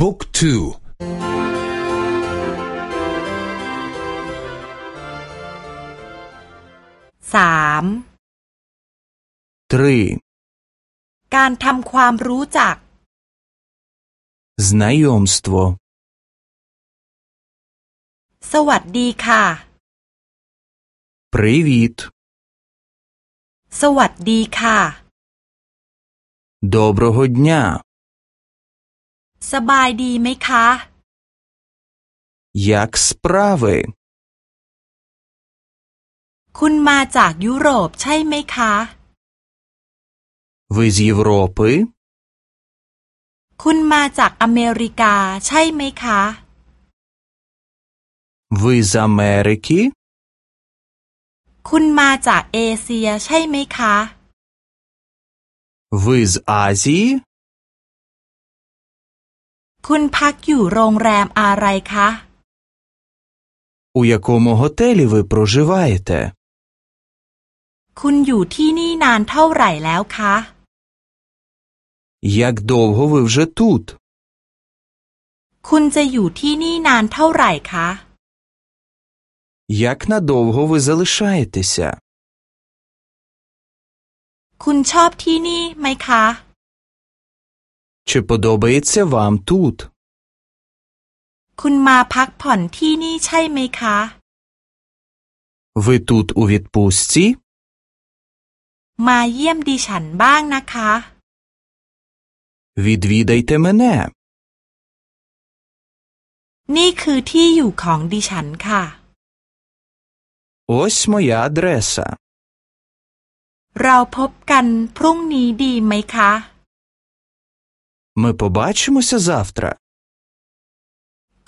บุ๊กทูสามทรีการทำความรู้จัก знайомство สวัสดีค่ะ Привіт สวัสดีค่ะ Доброго дня สบายดีไหมคะ Як справи คุณมาจากยุโรปใช่ไหมคะ Ви з Європи คุณมาจากอเมริกาใช่ไหมคะ Ви з Америки คุณมาจากเอเชียใช่ไหมคะ Ви з Азії คุณพักอยู่โรงแรมอะไรคะ У якому готелі ви проживаєте คุณอยู่ที่นี่นานเท่าไหร่แล้วคะ Як довго ви вже тут คุณจะอยู่ที่นี่นานเท่าไหร่คะ Як надовго ви залишаєтеся คุณชอบที่นี่ไหมคะ Чи подобається вам тут คุณมาพักผ่อนที่นี่ใช่ไหมคะ Ви тут у відпустці มาเยี่ยมดิฉันบ้างนะคะ Відвідайте мене นี่คือที่อยู่ของดิฉันค่ะ Ось моя адреса เราพบกันพรุ่งนี้ดีไหมคะ Ми побачимося завтра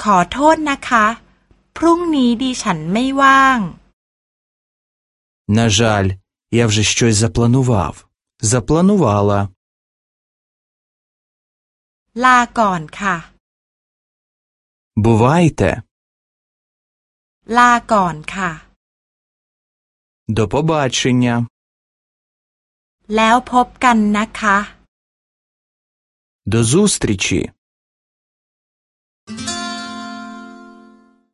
ขอโทษนะคะ พรุ่งนี้ดิฉันไม่ว่าง На жаль, я вже щось запланував. Запланувала. ลาก่อนค่ะ Бувайте. ลาก่อนค่ะ До побачення. แล้วพบกันนะคะ до зустрічі.